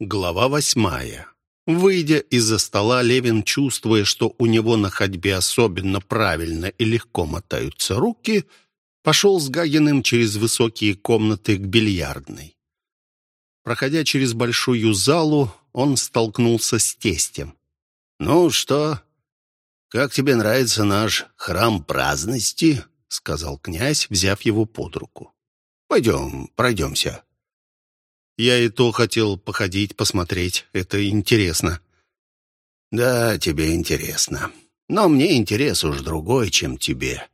Глава восьмая. Выйдя из-за стола, Левин, чувствуя, что у него на ходьбе особенно правильно и легко мотаются руки, пошел с Гагиным через высокие комнаты к бильярдной. Проходя через большую залу, он столкнулся с тестем. «Ну что, как тебе нравится наш храм праздности?» — сказал князь, взяв его под руку. «Пойдем, пройдемся». Я и то хотел походить, посмотреть. Это интересно. Да, тебе интересно. Но мне интерес уж другой, чем тебе.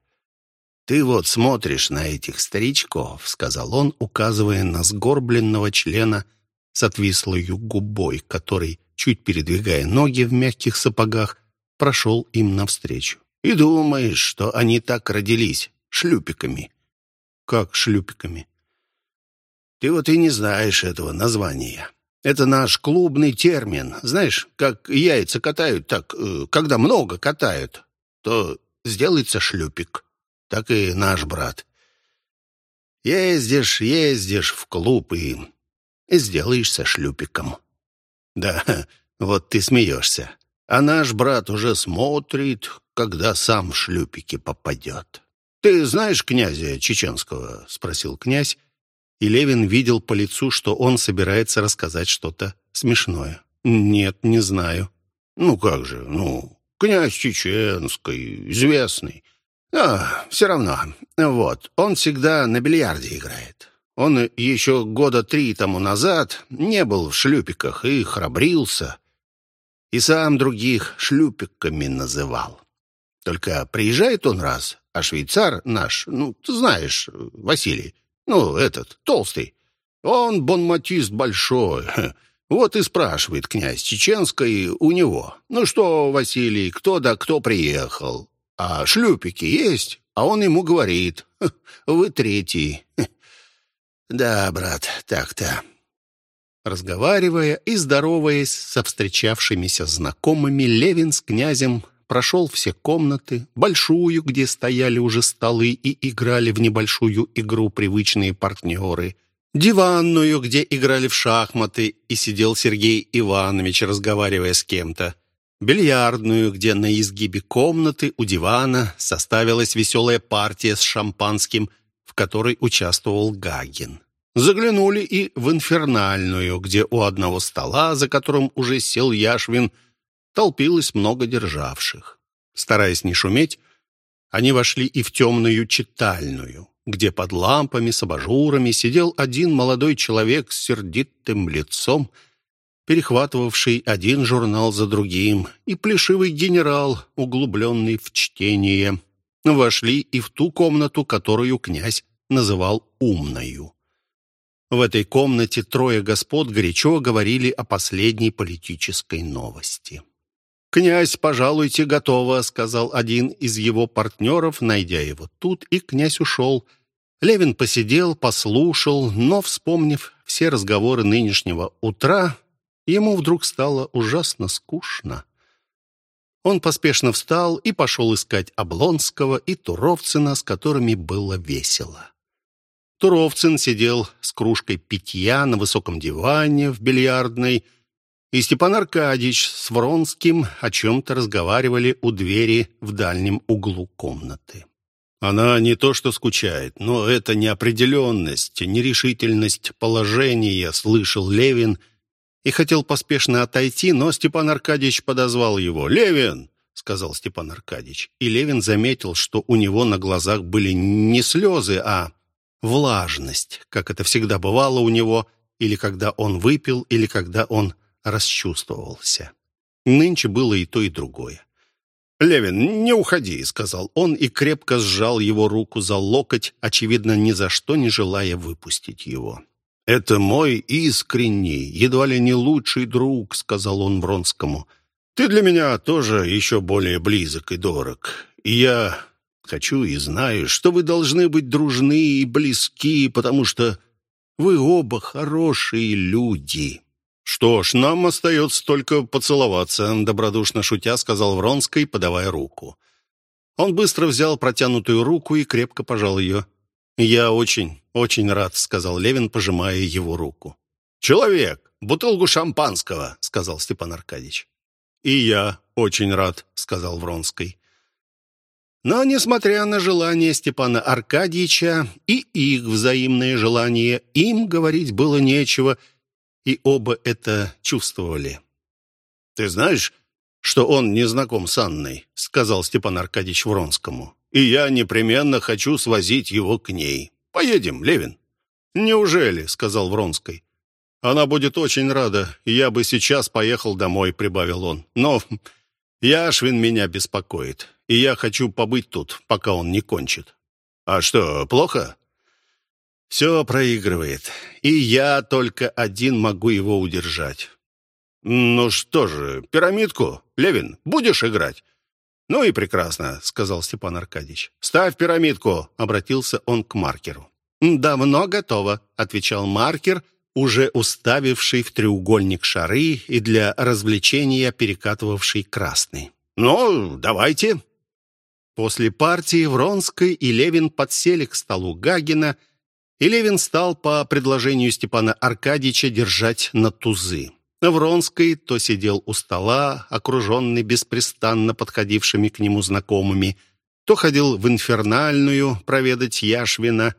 Ты вот смотришь на этих старичков, сказал он, указывая на сгорбленного члена с отвислой губой, который, чуть передвигая ноги в мягких сапогах, прошел им навстречу. И думаешь, что они так родились, шлюпиками. Как шлюпиками? Ты вот и не знаешь этого названия. Это наш клубный термин. Знаешь, как яйца катают, так, э, когда много катают, то сделается шлюпик. Так и наш брат. Ездишь, ездишь в клуб и, и сделаешься шлюпиком. Да, вот ты смеешься. А наш брат уже смотрит, когда сам в шлюпики попадет. «Ты знаешь князя Чеченского?» — спросил князь, и Левин видел по лицу, что он собирается рассказать что-то смешное. «Нет, не знаю». «Ну как же, ну, князь Чеченский, известный. А, все равно. Вот, он всегда на бильярде играет. Он еще года три тому назад не был в шлюпиках и храбрился. И сам других шлюпиками называл. Только приезжает он раз, а швейцар наш, ну, ты знаешь, Василий, ну, этот, толстый. Он бонматист большой. Вот и спрашивает князь Чеченской у него. Ну что, Василий, кто да кто приехал? А шлюпики есть? А он ему говорит. Вы третий. Да, брат, так-то. Разговаривая и здороваясь со встречавшимися знакомыми, Левин с князем прошел все комнаты, большую, где стояли уже столы и играли в небольшую игру привычные партнеры, диванную, где играли в шахматы и сидел Сергей Иванович, разговаривая с кем-то, бильярдную, где на изгибе комнаты у дивана составилась веселая партия с шампанским, в которой участвовал Гагин. Заглянули и в инфернальную, где у одного стола, за которым уже сел Яшвин, толпилось много державших. Стараясь не шуметь, они вошли и в темную читальную, где под лампами с абажурами сидел один молодой человек с сердитым лицом, перехватывавший один журнал за другим, и плешивый генерал, углубленный в чтение. Вошли и в ту комнату, которую князь называл «умною». В этой комнате трое господ горячо говорили о последней политической новости. «Князь, пожалуйте, готово», — сказал один из его партнеров, найдя его тут, и князь ушел. Левин посидел, послушал, но, вспомнив все разговоры нынешнего утра, ему вдруг стало ужасно скучно. Он поспешно встал и пошел искать Облонского и Туровцина, с которыми было весело. Туровцин сидел с кружкой питья на высоком диване в бильярдной, и Степан Аркадьевич с Вронским о чем-то разговаривали у двери в дальнем углу комнаты. Она не то что скучает, но это неопределенность, нерешительность положения, слышал Левин и хотел поспешно отойти, но Степан Аркадьевич подозвал его. «Левин!» — сказал Степан Аркадьевич. И Левин заметил, что у него на глазах были не слезы, а влажность, как это всегда бывало у него, или когда он выпил, или когда он расчувствовался. Нынче было и то, и другое. «Левин, не уходи», — сказал он и крепко сжал его руку за локоть, очевидно, ни за что не желая выпустить его. «Это мой искренний, едва ли не лучший друг», — сказал он Вронскому. «Ты для меня тоже еще более близок и дорог. И я хочу и знаю, что вы должны быть дружны и близки, потому что вы оба хорошие люди». «Что ж, нам остается только поцеловаться», — добродушно шутя сказал Вронской, подавая руку. Он быстро взял протянутую руку и крепко пожал ее. «Я очень, очень рад», — сказал Левин, пожимая его руку. «Человек, бутылку шампанского», — сказал Степан Аркадьевич. «И я очень рад», — сказал Вронский. Но, несмотря на желание Степана Аркадьевича и их взаимное желание, им говорить было нечего, и оба это чувствовали. «Ты знаешь, что он не знаком с Анной?» — сказал Степан Аркадьевич Вронскому. «И я непременно хочу свозить его к ней. Поедем, Левин». «Неужели?» — сказал Вронский. «Она будет очень рада, я бы сейчас поехал домой», — прибавил он. «Но Яшвин меня беспокоит и я хочу побыть тут, пока он не кончит». «А что, плохо?» «Все проигрывает, и я только один могу его удержать». «Ну что же, пирамидку, Левин, будешь играть?» «Ну и прекрасно», — сказал Степан Аркадьевич. «Ставь пирамидку», — обратился он к маркеру. «Давно готово», — отвечал маркер, уже уставивший в треугольник шары и для развлечения перекатывавший красный. «Ну, давайте», После партии Вронской и Левин подсели к столу Гагина, и Левин стал по предложению Степана Аркадьевича держать на тузы. Вронский то сидел у стола, окруженный беспрестанно подходившими к нему знакомыми, то ходил в инфернальную проведать Яшвина.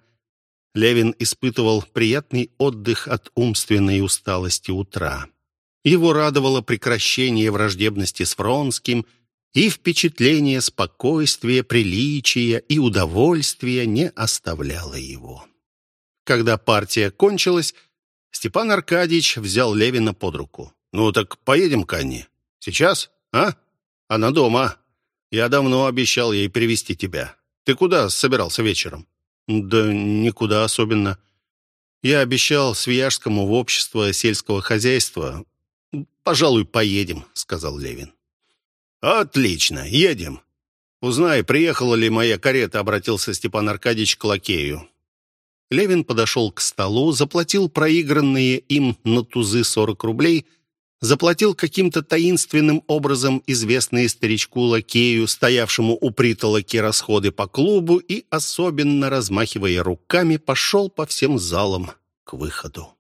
Левин испытывал приятный отдых от умственной усталости утра. Его радовало прекращение враждебности с Вронским – и впечатление спокойствия, приличия и удовольствия не оставляло его. Когда партия кончилась, Степан Аркадьевич взял Левина под руку. «Ну так поедем к Анне. Сейчас, а? Она дома. Я давно обещал ей привести тебя. Ты куда собирался вечером?» «Да никуда особенно. Я обещал Свияжскому в общество сельского хозяйства. Пожалуй, поедем», — сказал Левин. «Отлично, едем. Узнай, приехала ли моя карета», — обратился Степан Аркадьевич к лакею. Левин подошел к столу, заплатил проигранные им на тузы 40 рублей, заплатил каким-то таинственным образом известные старичку-лакею, стоявшему у притолоки расходы по клубу и, особенно размахивая руками, пошел по всем залам к выходу.